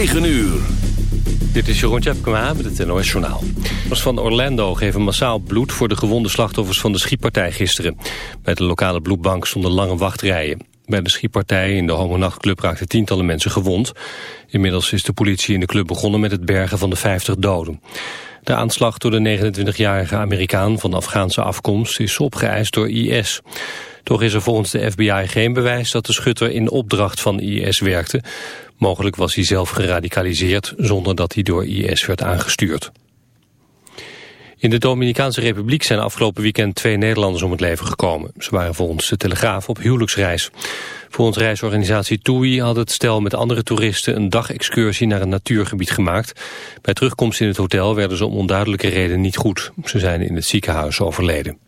9 uur. Dit is Jeroen Tjepkema met het NOS Journaal. van Orlando geven massaal bloed voor de gewonde slachtoffers van de schietpartij gisteren. Bij de lokale bloedbank stonden lange wachtrijen. Bij de schietpartij in de Homo-nachtclub raakten tientallen mensen gewond. Inmiddels is de politie in de club begonnen met het bergen van de 50 doden. De aanslag door de 29-jarige Amerikaan van Afghaanse afkomst is opgeëist door IS. Toch is er volgens de FBI geen bewijs dat de schutter in opdracht van IS werkte. Mogelijk was hij zelf geradicaliseerd zonder dat hij door IS werd aangestuurd. In de Dominicaanse Republiek zijn afgelopen weekend twee Nederlanders om het leven gekomen. Ze waren volgens de Telegraaf op huwelijksreis. Volgens reisorganisatie TUI had het stel met andere toeristen een dagexcursie naar een natuurgebied gemaakt. Bij terugkomst in het hotel werden ze om onduidelijke reden niet goed. Ze zijn in het ziekenhuis overleden.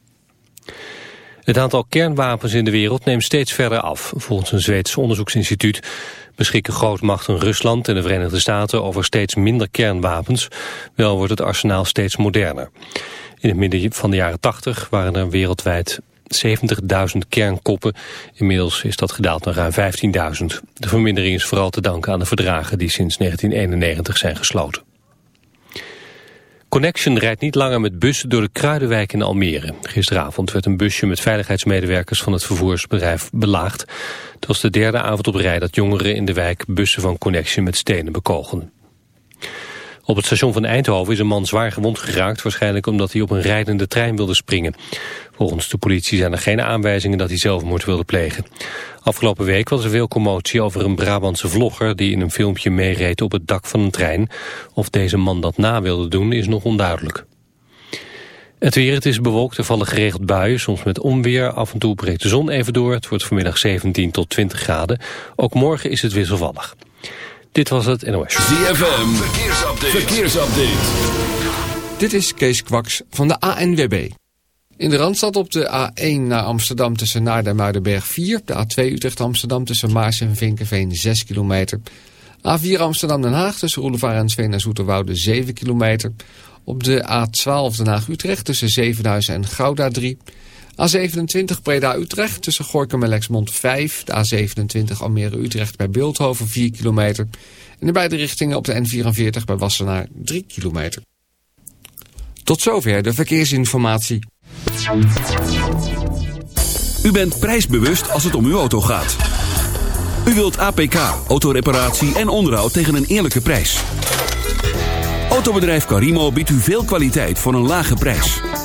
Het aantal kernwapens in de wereld neemt steeds verder af. Volgens een Zweeds onderzoeksinstituut beschikken grootmachten Rusland en de Verenigde Staten over steeds minder kernwapens. Wel wordt het arsenaal steeds moderner. In het midden van de jaren 80 waren er wereldwijd 70.000 kernkoppen. Inmiddels is dat gedaald naar ruim 15.000. De vermindering is vooral te danken aan de verdragen die sinds 1991 zijn gesloten. Connection rijdt niet langer met bussen door de Kruidenwijk in Almere. Gisteravond werd een busje met veiligheidsmedewerkers van het vervoersbedrijf belaagd. Het was de derde avond op rij dat jongeren in de wijk bussen van Connection met stenen bekogelden. Op het station van Eindhoven is een man zwaar gewond geraakt... waarschijnlijk omdat hij op een rijdende trein wilde springen. Volgens de politie zijn er geen aanwijzingen dat hij zelfmoord wilde plegen. Afgelopen week was er veel commotie over een Brabantse vlogger... die in een filmpje meereed op het dak van een trein. Of deze man dat na wilde doen is nog onduidelijk. Het weer, het is bewolkt, er vallen geregeld buien, soms met onweer. Af en toe breekt de zon even door. Het wordt vanmiddag 17 tot 20 graden. Ook morgen is het wisselvallig. Dit was het NOS. ZFM, verkeersupdate. verkeersupdate. Dit is Kees Kwaks van de ANWB. In de Randstad op de A1 naar Amsterdam tussen Naarden en Muidenberg 4. De A2 Utrecht-Amsterdam tussen Maars en Vinkenveen 6 kilometer. A4 Amsterdam-Den Haag tussen Roelevaar en Sveen en Zoeterwoude 7 kilometer. Op de A12 Den Haag-Utrecht tussen Zevenhuizen en Gouda 3. A27 Breda-Utrecht tussen Gorkum en Lexmond 5. De A27 Almere-Utrecht bij Beeldhoven 4 kilometer. En in beide richtingen op de N44 bij Wassenaar 3 kilometer. Tot zover de verkeersinformatie. U bent prijsbewust als het om uw auto gaat. U wilt APK, autoreparatie en onderhoud tegen een eerlijke prijs. Autobedrijf Carimo biedt u veel kwaliteit voor een lage prijs.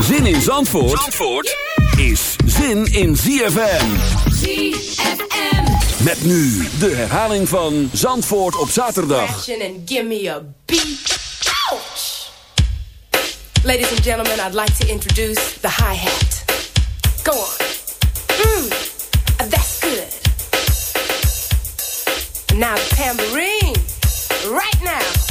Zin in Zandvoort, Zandvoort is zin in ZFM. ZFM. Met nu de herhaling van Zandvoort op zaterdag. Ladies and gentlemen, I'd like to introduce the hi-hat. Go on. Mmm, that's good. Now the tambourine. Right now.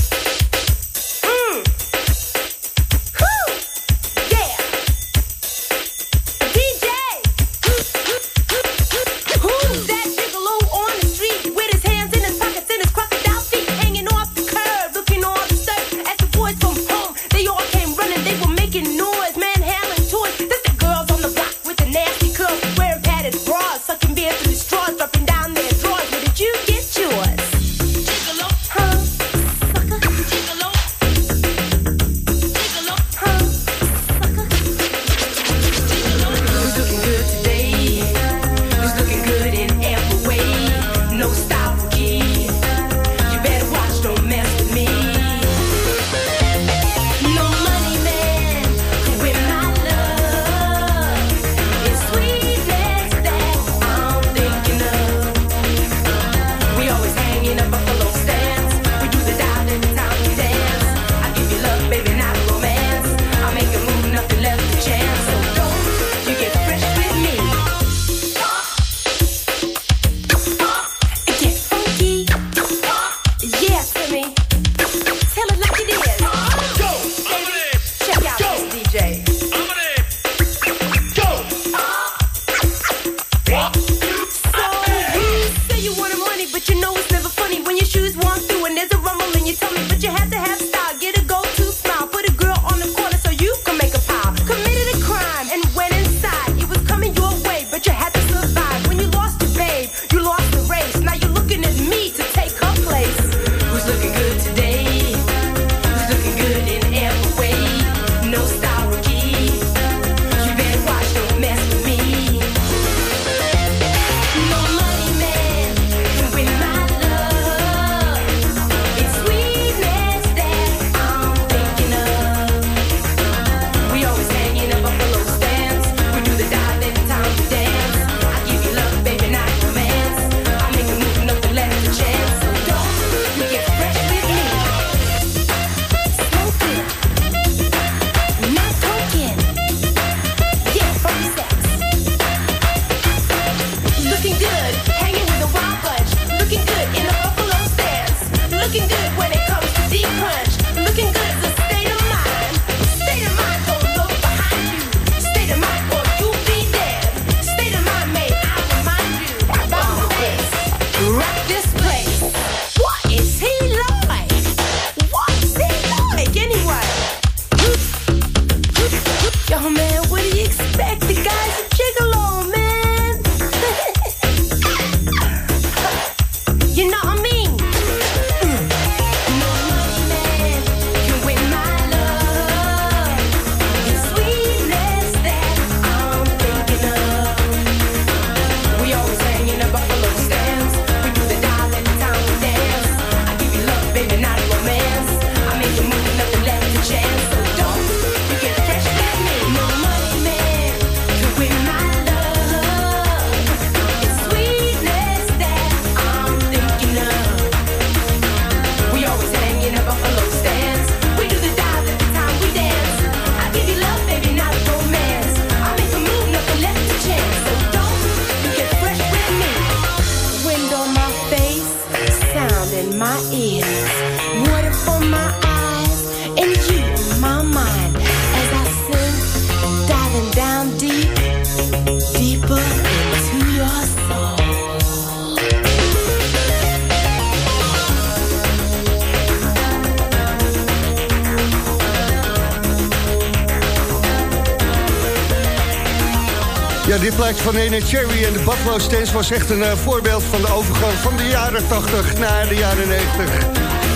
Cherry en de Buffalo Stance was echt een eh, voorbeeld van de overgang van de jaren 80 naar de jaren 90.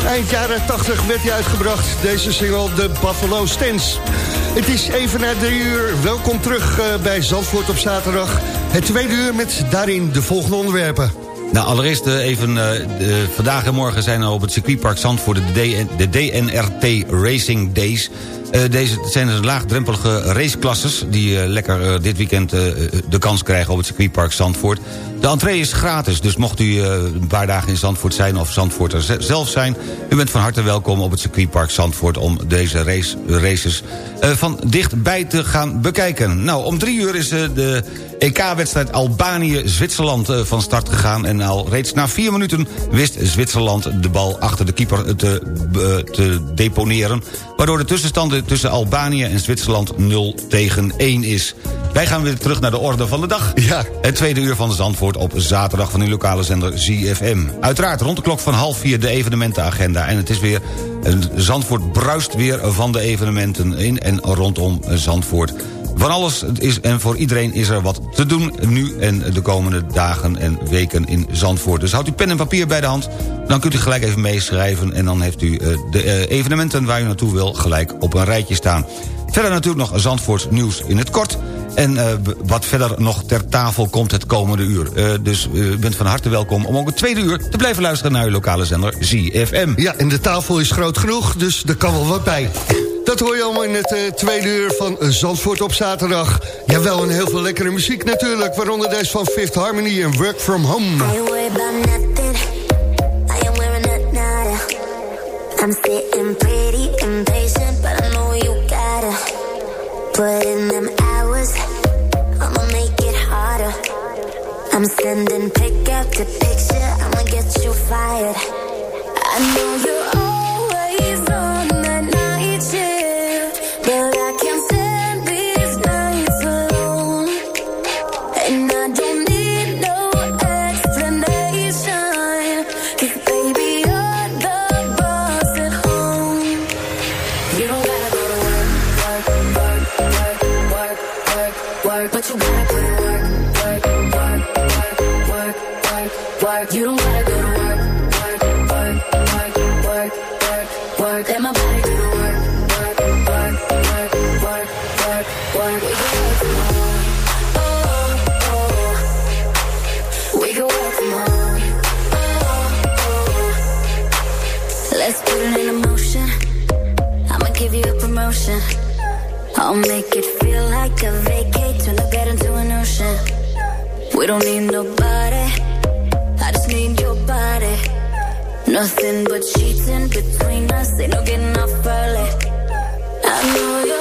Eind jaren 80 werd hij uitgebracht, deze single, de Buffalo Stance. Het is even na drie uur. Welkom terug uh, bij Zandvoort op zaterdag. Het tweede uur met daarin de volgende onderwerpen. Nou, allereerst uh, even, vandaag en morgen zijn er op het circuitpark Zandvoort de, de DNRT Racing Days. Uh, deze zijn dus laagdrempelige raceklasses... die uh, lekker uh, dit weekend de kans krijgen op het circuitpark Zandvoort. De entree is gratis, dus mocht u een paar dagen in Zandvoort zijn... of Zandvoort er zelf zijn... u bent van harte welkom op het circuitpark Zandvoort... om deze race, races van dichtbij te gaan bekijken. Nou, om drie uur is de EK-wedstrijd Albanië-Zwitserland van start gegaan... en al reeds na vier minuten wist Zwitserland de bal achter de keeper te, te deponeren... waardoor de tussenstanden tussen Albanië en Zwitserland 0 tegen 1 is. Wij gaan weer terug naar de orde van de dag. Ja. Het tweede uur van Zandvoort op zaterdag van uw lokale zender ZFM. Uiteraard rond de klok van half vier de evenementenagenda. En het is weer, Zandvoort bruist weer van de evenementen in en rondom Zandvoort. Van alles is en voor iedereen is er wat te doen nu en de komende dagen en weken in Zandvoort. Dus houdt u pen en papier bij de hand, dan kunt u gelijk even meeschrijven... en dan heeft u de evenementen waar u naartoe wil gelijk op een rijtje staan. Verder natuurlijk nog Zandvoorts nieuws in het kort... En uh, wat verder nog ter tafel komt het komende uur. Dus u bent van harte welkom om ook het tweede uur... te blijven luisteren naar uw lokale zender ZFM. Ja, en de tafel is groot genoeg, dus er kan wel wat bij. Dat hoor je allemaal in het uh, tweede uur van Zandvoort op zaterdag. Jawel, en heel veel lekkere muziek natuurlijk. Waaronder deze van Fifth Harmony en Work From Home. I'm sitting pretty impatient, but I know you gotta put in them hours. I'ma make it harder. I'm sending pick after picture, I'ma get you fired. I know you're I'll make it feel like a turn the bed into an ocean. We don't need nobody, I just need your body. Nothing but sheets in between us, ain't no getting off early. I know you're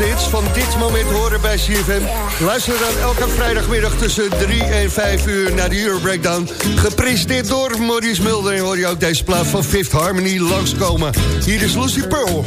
grootste hits van dit moment horen bij CFM? Luister dan elke vrijdagmiddag tussen 3 en 5 uur naar de Euro Breakdown. Gepresenteerd door Maurice Mulder. En hoor je ook deze plaat van Fifth Harmony langskomen. Hier is Lucy Pearl.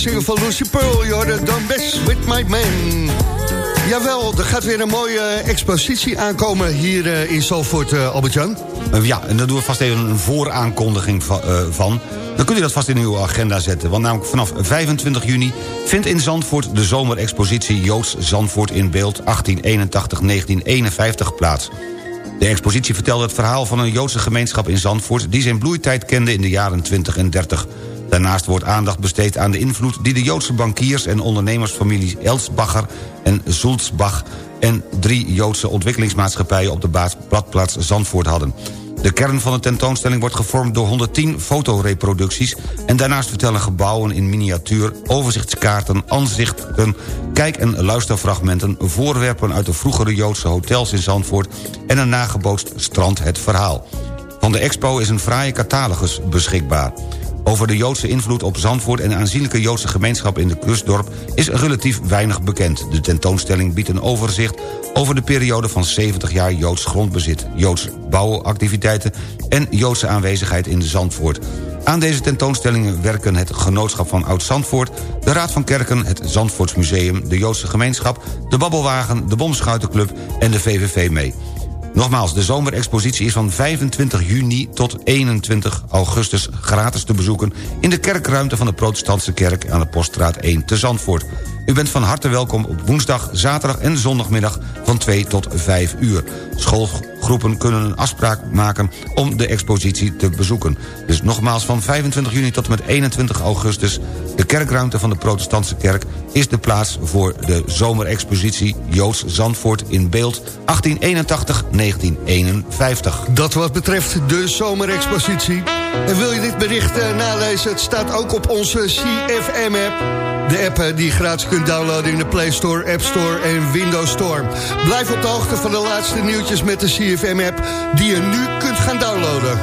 Single van Lucy Pearl. Hoorde Don't Mess With My Man. Jawel, er gaat weer een mooie expositie aankomen hier eh, in Salford, eh, Albert-Jan. Ja, en daar doen we vast even een vooraankondiging va- eh, van. Dan kunt u dat vast in uw agenda zetten. Want namelijk vanaf 25 juni vindt in Zandvoort... de zomerexpositie Joods Zandvoort in beeld 1881-1951 plaats. De expositie vertelt het verhaal van een Joodse gemeenschap in Zandvoort... die zijn bloeitijd kende in de jaren 20 en 30. Daarnaast wordt aandacht besteed aan de invloed... die de Joodse bankiers en ondernemersfamilies Elsbacher en Zulzbach... en drie Joodse ontwikkelingsmaatschappijen op de badplaats Zandvoort hadden. De kern van de tentoonstelling wordt gevormd door 110 fotoreproducties... en daarnaast vertellen gebouwen in miniatuur, overzichtskaarten, aanzichten... kijk- en luisterfragmenten, voorwerpen uit de vroegere Joodse hotels in Zandvoort... en een nagebootst strand het verhaal. Van de expo is een fraaie catalogus beschikbaar. Over de Joodse invloed op Zandvoort en de aanzienlijke Joodse gemeenschap in de kustdorp is relatief weinig bekend. De tentoonstelling biedt een overzicht over de periode van 70 jaar Joods grondbezit, Joods bouwactiviteiten en Joodse aanwezigheid in Zandvoort. Aan deze tentoonstellingen werken het Genootschap van Oud-Zandvoort... de Raad van Kerken, het Zandvoortsmuseum, de Joodse Gemeenschap... de Babbelwagen, de Bomschuitenclub en de VVV mee. Nogmaals, de zomerexpositie is van 25 juni tot 21 augustus gratis te bezoeken... in de kerkruimte van de protestantse kerk aan de Poststraat 1 te Zandvoort. U bent van harte welkom op woensdag, zaterdag en zondagmiddag... van van 2 tot 5 uur. Schoolgroepen kunnen een afspraak maken om de expositie te bezoeken. Dus nogmaals van 25 juni tot en met 21 augustus... de kerkruimte van de protestantse kerk is de plaats voor de zomerexpositie Joods Zandvoort in beeld 1881-1951. Dat wat betreft de zomerexpositie. En wil je dit bericht eh, nalezen? Het staat ook op onze CFM-app. De app eh, die je gratis kunt downloaden in de Play Store, App Store en Windows Store. Blijf op de hoogte van de laatste nieuwtjes met de CFM-app... die je nu kunt gaan downloaden.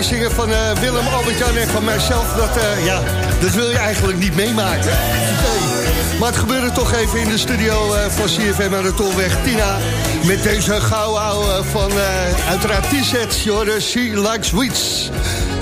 Meezingen van eh, Willem, Albert-Jan en van mijzelf... Dat, eh, ja, dat wil je eigenlijk niet meemaken. Maar het gebeurde toch even in de studio eh, van CFM aan de Tolweg. Tina, met deze ouwe van uiteraard T-sets. She Likes Sweets.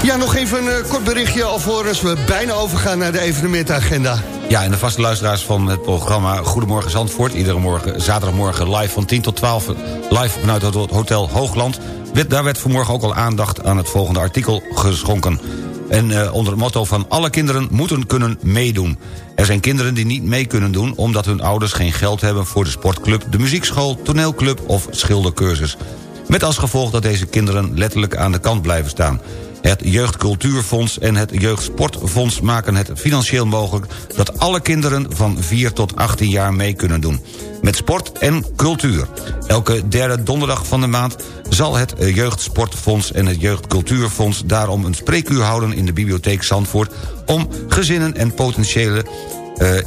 Ja, nog even een kort berichtje alvorens we bijna overgaan naar de evenementagenda. Ja, en de vaste luisteraars van het programma Goedemorgen Zandvoort... iedere morgen, zaterdagmorgen live van 10 tot 12... live vanuit het Hotel Hoogland... Daar werd vanmorgen ook al aandacht aan het volgende artikel geschonken. En uh, onder het motto van alle kinderen moeten kunnen meedoen. Er zijn kinderen die niet mee kunnen doen... omdat hun ouders geen geld hebben voor de sportclub... de muziekschool, toneelclub of schildercursus. Met als gevolg dat deze kinderen letterlijk aan de kant blijven staan. Het Jeugdcultuurfonds en het Jeugdsportfonds maken het financieel mogelijk... dat alle kinderen van 4 tot 18 jaar mee kunnen doen. Met sport en cultuur. Elke derde donderdag van de maand zal het Jeugdsportfonds en het Jeugdcultuurfonds... daarom een spreekuur houden in de bibliotheek Zandvoort... om gezinnen en potentiële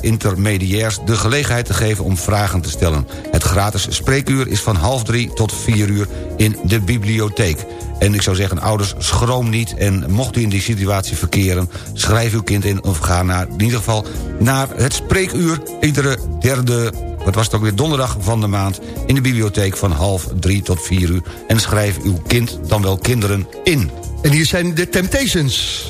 intermediairs de gelegenheid te geven om vragen te stellen. Het gratis spreekuur is van half drie tot vier uur in de bibliotheek. En ik zou zeggen, ouders, schroom niet. En mocht u in die situatie verkeren, schrijf uw kind in... of ga naar, in ieder geval naar het spreekuur... iedere derde, wat was het ook weer, donderdag van de maand... in de bibliotheek van half drie tot vier uur. En schrijf uw kind, dan wel kinderen, in. En hier zijn de Temptations.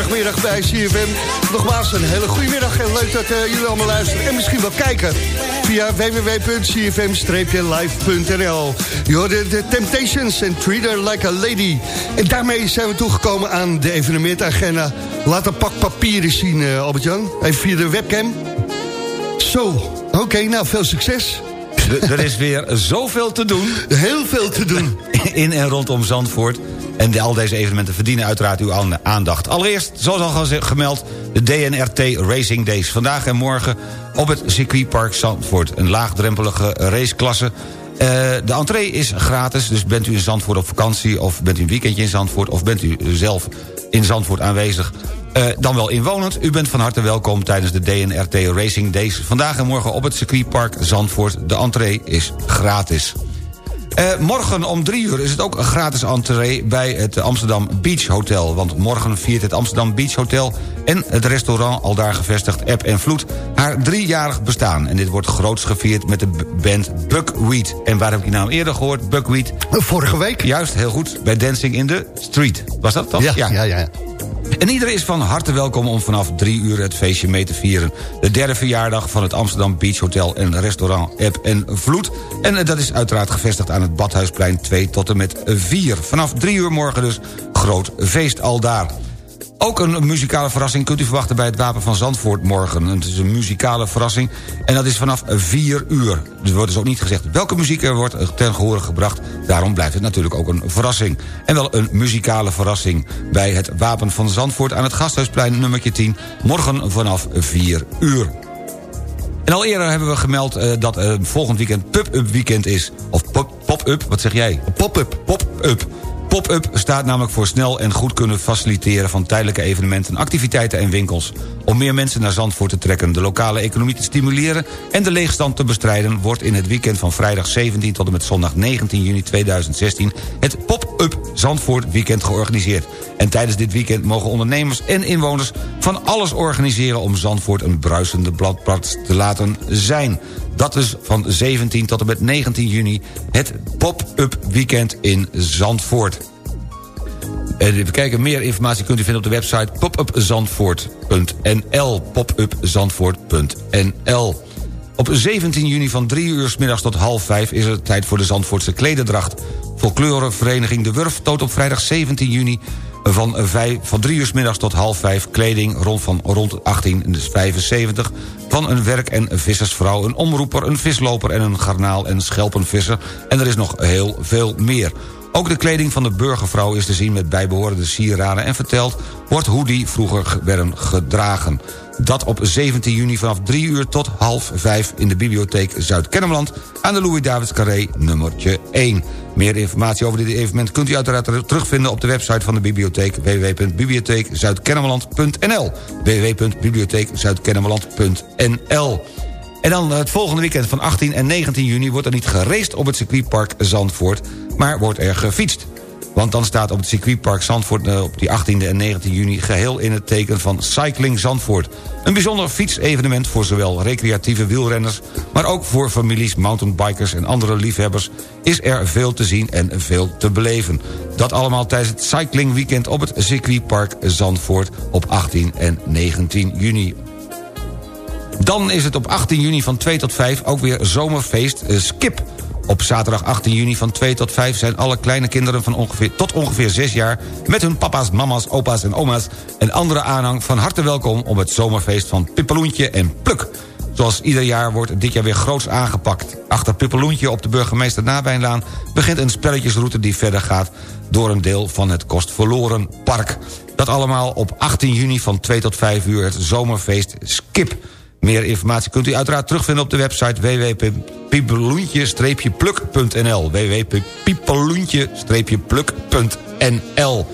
Zaterdagmiddag bij CFM. Nogmaals, een hele goede middag en leuk dat eh, jullie allemaal luisteren. En misschien wel kijken via www.cfm-live.nl. Hoorde de Temptations en Treat Her Like a Lady. En daarmee zijn we toegekomen aan de evenementagenda. Laat een pak papier eens zien, eh, Albert-Jan. Even via de webcam. Zo, oké, nou veel succes. Er is weer zoveel te doen. Heel veel te doen. In en rondom Zandvoort. En al deze evenementen verdienen uiteraard uw aan- aandacht. Allereerst, zoals al gemeld, de DNRT Racing Days. Vandaag en morgen op het circuitpark Zandvoort. Een laagdrempelige raceklasse. Eh, de entree is gratis, dus bent u in Zandvoort op vakantie... of bent u een weekendje in Zandvoort... of bent u zelf in Zandvoort aanwezig... eh, dan wel inwonend. U bent van harte welkom tijdens de DNRT Racing Days. Vandaag en morgen op het circuitpark Zandvoort. De entree is gratis. Eh, morgen om drie uur is het ook een gratis entree bij het Amsterdam Beach Hotel. Want morgen viert het Amsterdam Beach Hotel en het restaurant al daar gevestigd App en Vloed haar driejarig bestaan. En dit wordt groots gevierd met de band Buckwheat. En waar heb ik die naam eerder gehoord? Buckwheat. Vorige week. Juist, heel goed. Bij Dancing in the Street. Was dat toch? Ja, ja, ja. En iedereen is van harte welkom om vanaf drie uur het feestje mee te vieren. De derde verjaardag van het Amsterdam Beach Hotel en restaurant App en Vloed. En eh, dat is uiteraard gevestigd aan het Badhuisplein 2 tot en met 4. Vanaf drie uur morgen dus groot feest al daar. Ook een muzikale verrassing kunt u verwachten bij het Wapen van Zandvoort morgen. Het is een muzikale verrassing en dat is vanaf 4 uur. Er wordt dus ook niet gezegd welke muziek er wordt ten gehore gebracht. Daarom blijft het natuurlijk ook een verrassing. En wel een muzikale verrassing bij het Wapen van Zandvoort... aan het Gasthuisplein nummertje 10, morgen vanaf 4 uur. En al eerder hebben we gemeld eh, dat eh, volgend weekend pub-up weekend is. Of pop- pop-up, wat zeg jij? Pop-up. Pop-up. Pop-up staat namelijk voor snel en goed kunnen faciliteren... van tijdelijke evenementen, activiteiten en winkels. Om meer mensen naar Zandvoort te trekken, de lokale economie te stimuleren... en de leegstand te bestrijden... wordt in het weekend van vrijdag 17 tot en met zondag 19 juni 2016... het Pop-up Zandvoort weekend georganiseerd. En tijdens dit weekend mogen ondernemers en inwoners van alles organiseren... om Zandvoort een bruisende bladplaats te laten zijn. Dat is van 17 tot en met 19 juni het Pop-up Weekend in Zandvoort. En even kijken, meer informatie kunt u vinden op de website popupzandvoort.nl. popupzandvoort.nl. Op 17 juni van 3 uur 's middags tot half 5 is het tijd voor de Zandvoortse klededracht. Folklorevereniging De Wurf toont op vrijdag 17 juni van, 5, van 3 uur 's middags tot half 5 kleding rond van rond 1875 van een werk- en vissersvrouw, een omroeper, een visloper en een garnaal- en schelpenvisser. En er is nog heel veel meer. Ook de kleding van de burgervrouw is te zien met bijbehorende sieraden... en verteld wordt hoe die vroeger ge- werden gedragen. Dat op 17 juni vanaf 3 uur tot half 5 in de bibliotheek Zuid-Kennemerland... aan de Louis-Davids Carré nummertje 1. Meer informatie over dit evenement kunt u uiteraard ter- terugvinden... op de website van de bibliotheek www.bibliotheekzuidkennemerland.nl www.bibliotheekzuidkennemerland.nl en dan het volgende weekend van 18 en 19 juni... wordt er niet geraced op het circuitpark Zandvoort... maar wordt er gefietst. Want dan staat op het circuitpark Zandvoort eh, op die 18e en 19 juni... geheel in het teken van Cycling Zandvoort. Een bijzonder fietsevenement voor zowel recreatieve wielrenners... maar ook voor families, mountainbikers en andere liefhebbers... is er veel te zien en veel te beleven. Dat allemaal tijdens het Cycling Weekend op het circuitpark Zandvoort... op 18 en 19 juni. Dan is het op 18 juni van 2 tot 5 ook weer zomerfeest eh, Skip. Op zaterdag 18 juni van 2 tot 5 zijn alle kleine kinderen van ongeveer, tot ongeveer 6 jaar... met hun papa's, mama's, opa's en oma's en andere aanhang van harte welkom... op het zomerfeest van Pippeloentje en Pluk. Zoals ieder jaar wordt dit jaar weer groots aangepakt. Achter Pippeloentje op de burgemeester Nabijnlaan... begint een spelletjesroute die verder gaat... door een deel van het Kostverloren Park. Dat allemaal op 18 juni van 2 tot 5 uur het zomerfeest Skip... Meer informatie kunt u uiteraard terugvinden op de website www.piepeloentje-pluk.nl www.piepeloentje-pluk.nl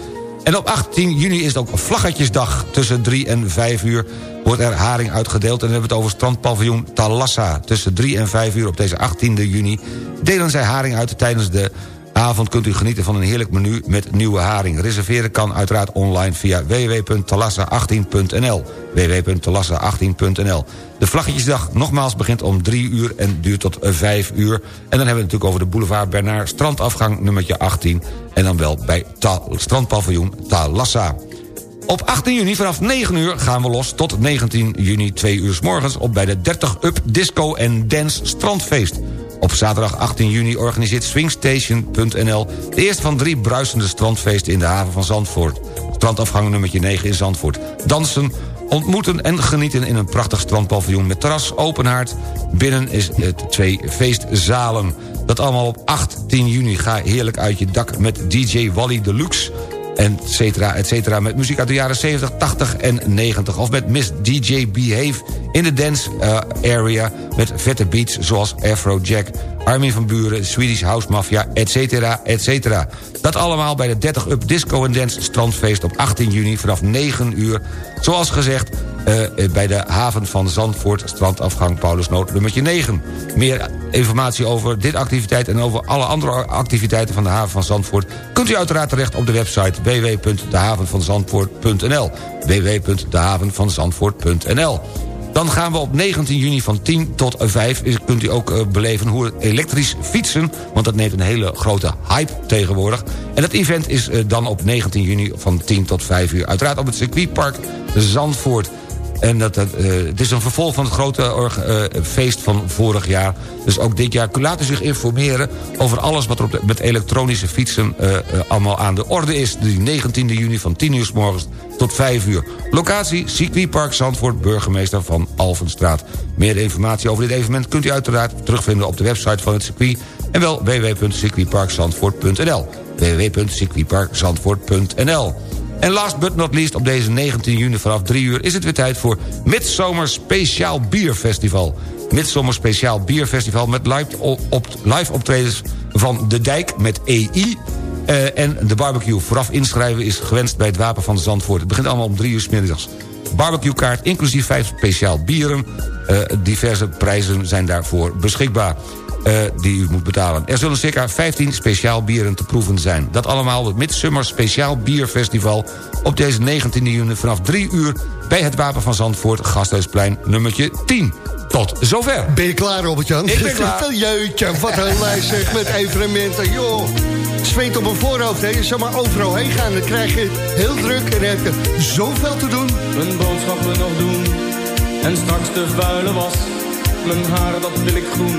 En op 18 juni is het ook Vlaggetjesdag. Tussen 3 en 5 uur wordt er haring uitgedeeld... en dan hebben we het over strandpaviljoen Talassa. Tussen 3 en 5 uur op deze 18e juni delen zij haring uit tijdens de avond kunt u genieten van een heerlijk menu met nieuwe haring. Reserveren kan uiteraard online via www.talassa18.nl www.talassa18.nl De Vlaggetjesdag nogmaals begint om 3 uur en duurt tot 5 uur. En dan hebben we het natuurlijk over de boulevard Bernard... strandafgang nummertje 18 en dan wel bij Ta strandpaviljoen Talassa. Op 18 juni vanaf 9 uur gaan we los tot 19 juni 2 uur s morgens... op bij de 30 Up Disco Dance Strandfeest. Op zaterdag 18 juni organiseert Swingstation.nl... de eerste van drie bruisende strandfeesten in de haven van Zandvoort. Strandafgang nummertje 9 in Zandvoort. Dansen, ontmoeten en genieten in een prachtig strandpaviljoen... met terras, open haard. Binnen is het twee feestzalen. Dat allemaal op 18 juni. Ga heerlijk uit je dak met DJ Wally Deluxe et cetera, et cetera. Met muziek uit de jaren 70, 80 en 90. Of met Miss DJ Behave in de dance uh, area... met vette beats zoals Afrojack, Armin van Buren... Swedish House Mafia, et cetera, et cetera. Dat allemaal bij de 30 Up Disco Dance Strandfeest op 18 juni vanaf 9 uur. Zoals gezegd, uh, bij de haven van Zandvoort... strandafgang Paulusnoot nummertje 9. Meer informatie over dit activiteit... en over alle andere activiteiten van de haven van Zandvoort... kunt u uiteraard terecht op de website www.dehavenvanzandvoort.nl www.dehavenvanzandvoort.nl dan gaan we op 19 juni van 10 tot 5... kunt u ook uh, beleven hoe elektrisch fietsen... want dat neemt een hele grote hype tegenwoordig. En dat event is dan op 19 juni van 10 tot 5 uur. Uiteraard op het circuitpark Zandvoort. En dat, dat, uh, het is een vervolg van het grote uh, feest van vorig jaar. Dus ook dit jaar laat u zich informeren over alles wat er op met elektronische fietsen allemaal aan de orde is. De 19 juni van 10 uur s morgens tot 5 uur. Locatie circuitpark Zandvoort, burgemeester van Alvenstraat. Meer informatie over dit evenement kunt u uiteraard terugvinden op de website van het circuit... en wel www.circuitparkzandvoort.nl www.circuitparkzandvoort.nl en last but not least, op deze 19 juni vanaf 3 uur... is het weer tijd voor Midsommar Speciaal Bierfestival. Midsommar Speciaal Bierfestival met live, op, live optredens van De Dijk met EI... Uh, en de barbecue. Vooraf inschrijven is gewenst bij het Wapen van de Zandvoort. Het begint allemaal om 3 uur s middags. Barbecuekaart, inclusief 5 speciaal bieren. Uh, diverse prijzen zijn daarvoor beschikbaar. Uh, die u moet betalen. Er zullen circa 15 speciaal bieren te proeven zijn. Dat allemaal het Midsummer Speciaal Bierfestival... op deze 19 juni vanaf 3 uur... bij het Wapen van Zandvoort, Gasthuisplein nummertje 10. Tot zover. Ben je klaar, Robert-Jan? Ik ben klaar. Jeutje, wat een lijst zeg, met evenementen. Joh, zweet op mijn voorhoofd. Hè. Je zou maar overal heen gaan. Dan krijg je het heel druk en dan heb je zoveel te doen. Mijn boodschappen nog doen. En straks de vuile was. Mijn haar, dat wil ik groen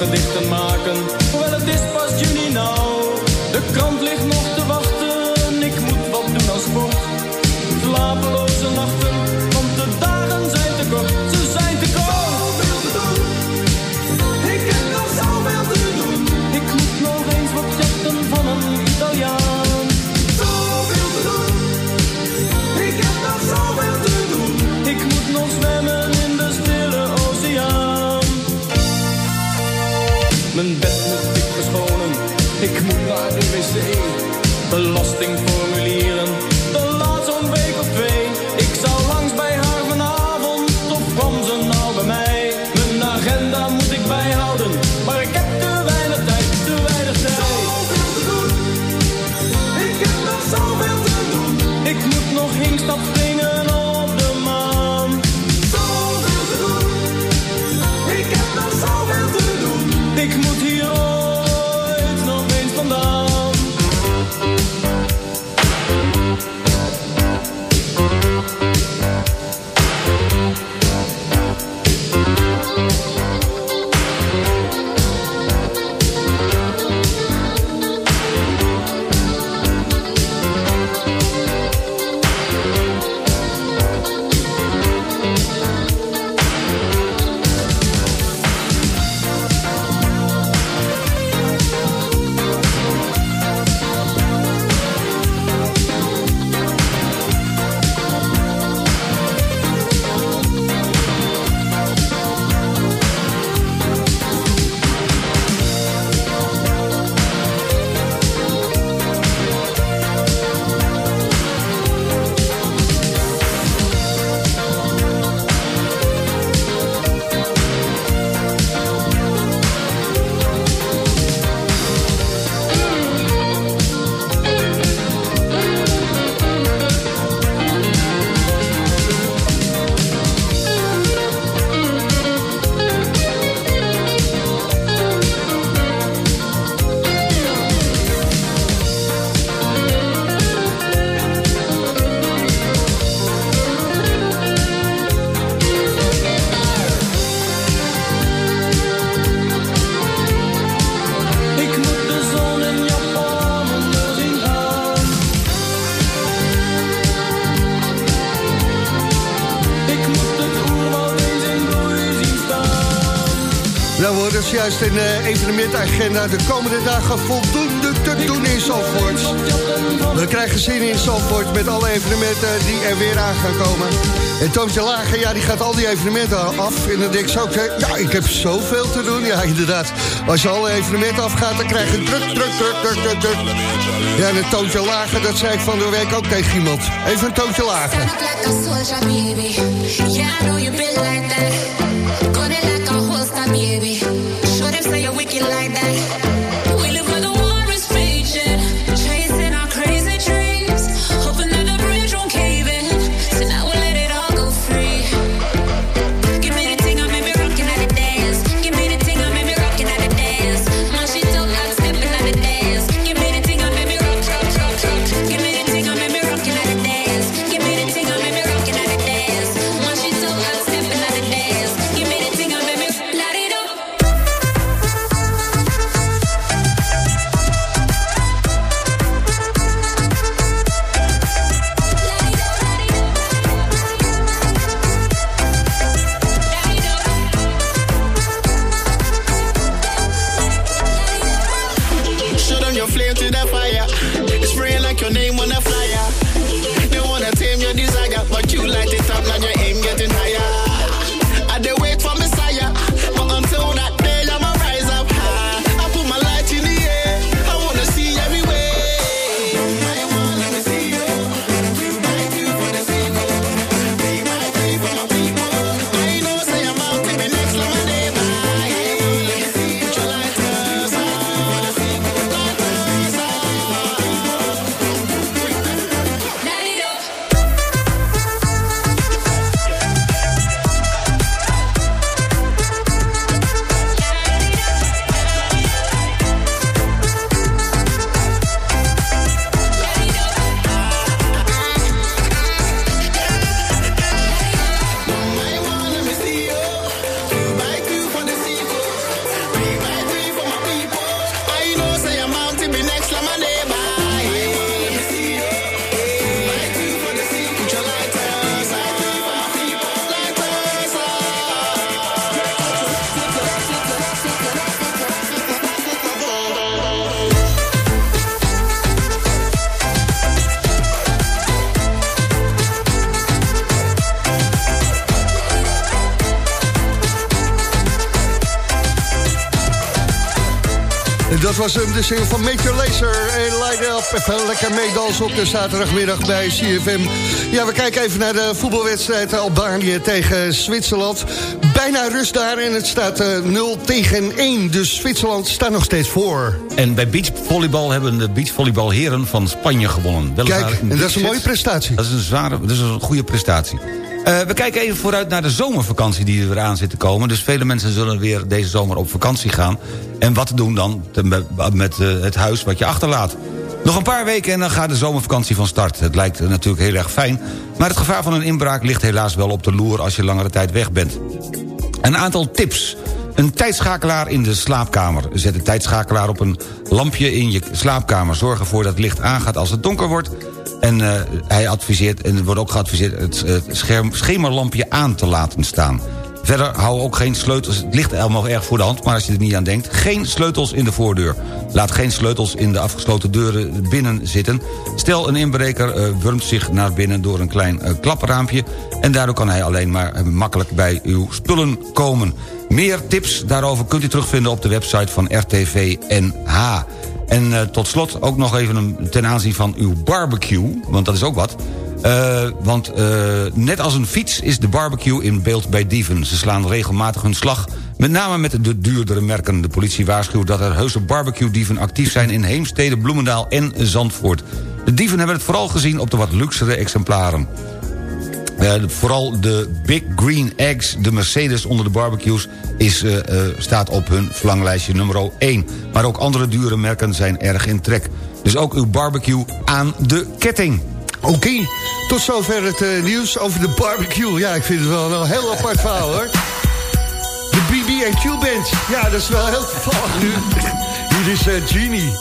Gedichten maken. Juist een uh, evenementagenda. De komende dagen voldoende te doen in Zandvoort. We krijgen zin in Zandvoort met alle evenementen die er weer aan gaan komen. En Toontje Lager, ja, die gaat al die evenementen af. En dan denk ik zo, ja, ik heb zoveel te doen. Ja, inderdaad. Als je alle evenementen afgaat, dan krijg je druk, druk, druk, druk, druk, druk. Ja, en een Toontje Lager, dat zei ik van de week ook tegen iemand. Even een Toontje Lager. Say you're wicked like that. De single van Major Laser. En Light Up, even lekker meedansen op de zaterdagmiddag bij CFM. Ja, we kijken even naar de voetbalwedstrijd Albanië tegen Zwitserland. Bijna rust daar en het staat uh, eh, 0 tegen 1. Dus Zwitserland staat nog steeds voor. En bij beachvolleybal hebben de beachvolleybalheren van Spanje gewonnen. Kijk, en dat is een mooie prestatie. Dat is een zware, dat is een goede prestatie. Uh, we kijken even vooruit naar de zomervakantie die er aan zit te komen. Dus vele mensen zullen weer deze zomer op vakantie gaan. En wat doen dan met uh, het huis wat je achterlaat? Nog een paar weken en dan gaat de zomervakantie van start. Het lijkt natuurlijk heel erg fijn. Maar het gevaar van een inbraak ligt helaas wel op de loer... als je langere tijd weg bent. Een aantal tips. Een tijdschakelaar in de slaapkamer. Zet de tijdschakelaar op een lampje in je slaapkamer. Zorg ervoor dat het licht aangaat als het donker wordt en uh, hij adviseert, en er wordt ook geadviseerd... het, scherm, schemerlampje aan te laten staan. Verder hou ook geen sleutels, het ligt helemaal erg voor de hand... maar als je er niet aan denkt, geen sleutels in de voordeur. Laat geen sleutels in de afgesloten deuren binnen zitten. Stel een inbreker uh, wurmt zich naar binnen door een klein uh, klapraampje... en daardoor kan hij alleen maar makkelijk bij uw spullen komen. Meer tips daarover kunt u terugvinden op de website van RTV NH. En uh, tot slot ook nog even een, ten aanzien van uw barbecue. Want dat is ook wat. Uh, want uh, net als een fiets is de barbecue in beeld bij dieven. Ze slaan regelmatig hun slag, met name met de duurdere merken. De politie waarschuwt dat er heuse barbecue-dieven actief zijn... in Heemstede, Bloemendaal en Zandvoort. De dieven hebben het vooral gezien op de wat luxere exemplaren. Uh, vooral de Big Green Eggs, de Mercedes onder de barbecues... Is, uh, uh, staat op hun verlanglijstje nummer 1. Maar ook andere dure merken zijn erg in trek. Dus ook uw barbecue aan de ketting. Oké, okay. tot zover het nieuws over de barbecue. Ja, ik vind het wel een heel apart verhaal, hoor. De BB&Q Band. Ja, dat is wel heel toevallig nu. Hier is Genie.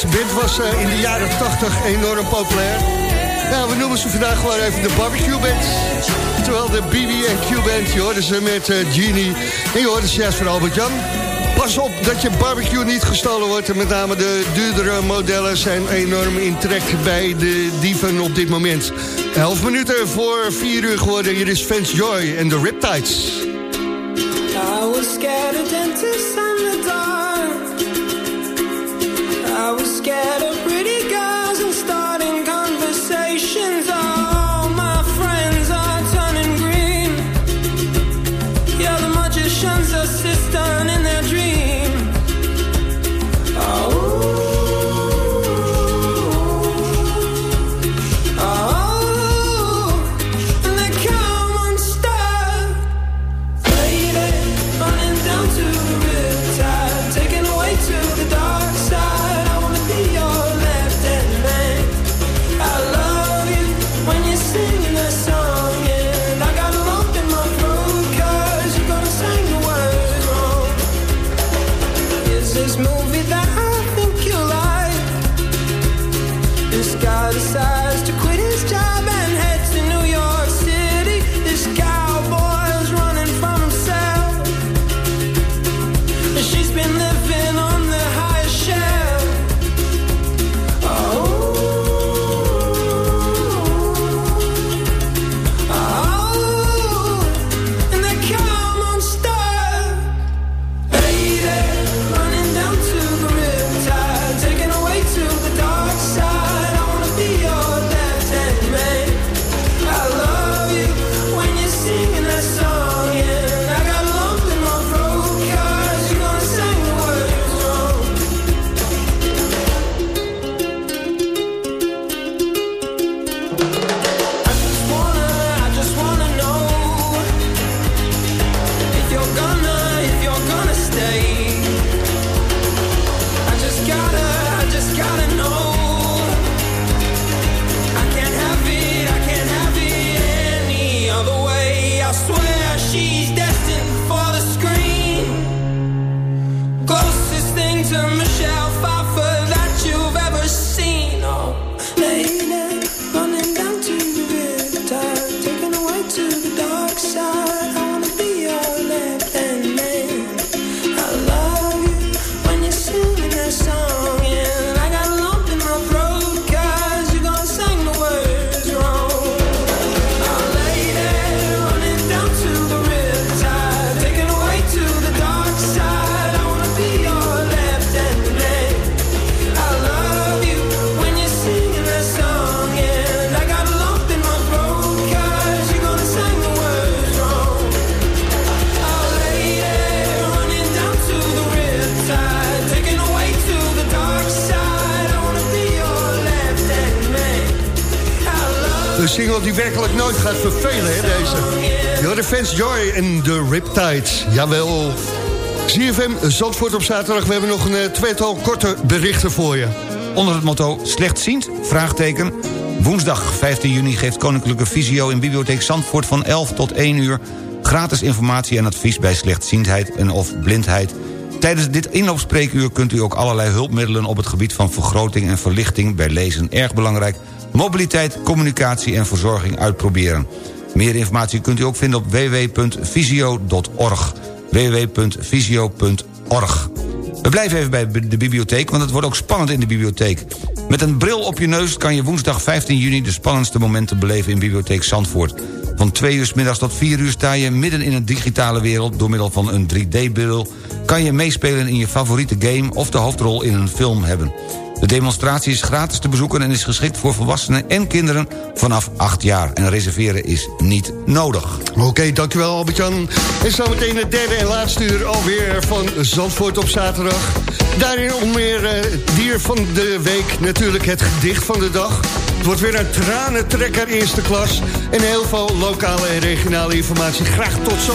Deze band was eh, in de jaren 80 enorm populair. Ja, we noemen ze vandaag gewoon even de barbecue band. Terwijl de BB&Q band, je hoorde ze met uh, Genie. En je hoorde ze juist van Albert Jan. Pas op dat je barbecue niet gestolen wordt. En met name de duurdere modellen zijn enorm in trek bij de dieven op dit moment. 11 minuten voor 4 uur geworden. Hier is Vance Joy en de Riptides. I scared I was De single die werkelijk nooit gaat vervelen, hè, deze. De Fans Joy en de Riptides. Jawel. ZFM Zandvoort op zaterdag. We hebben nog een eh, tweetal korte berichten voor je. Onder het motto slechtziend? Vraagteken. Woensdag 15 juni geeft Koninklijke Visio in Bibliotheek Zandvoort van 11 tot 1 uur... gratis informatie en advies bij slechtziendheid en of blindheid. Tijdens dit inloopspreekuur kunt u ook allerlei hulpmiddelen... op het gebied van vergroting en verlichting bij lezen erg belangrijk... mobiliteit, communicatie en verzorging uitproberen. Meer informatie kunt u ook vinden op www.visio.org www.visio.org we blijven even bij de bibliotheek, want het wordt ook spannend in de bibliotheek. Met een bril op je neus kan je woensdag 15 juni... de spannendste momenten beleven in Bibliotheek Zandvoort. Van 2 uur middags tot 4 uur sta je midden in een digitale wereld... door middel van een 3D-bril kan je meespelen in je favoriete game... of de hoofdrol in een film hebben. De demonstratie is gratis te bezoeken en is geschikt voor volwassenen en kinderen vanaf 8 jaar. En reserveren is niet nodig. Oké, dankjewel Albert-Jan. En zometeen het derde en laatste uur alweer van Zandvoort op zaterdag. Daarin om meer eh, dier van de week, natuurlijk het gedicht van de dag. Het wordt weer een tranentrekker eerste klas. En heel veel lokale en regionale informatie. Graag tot zo.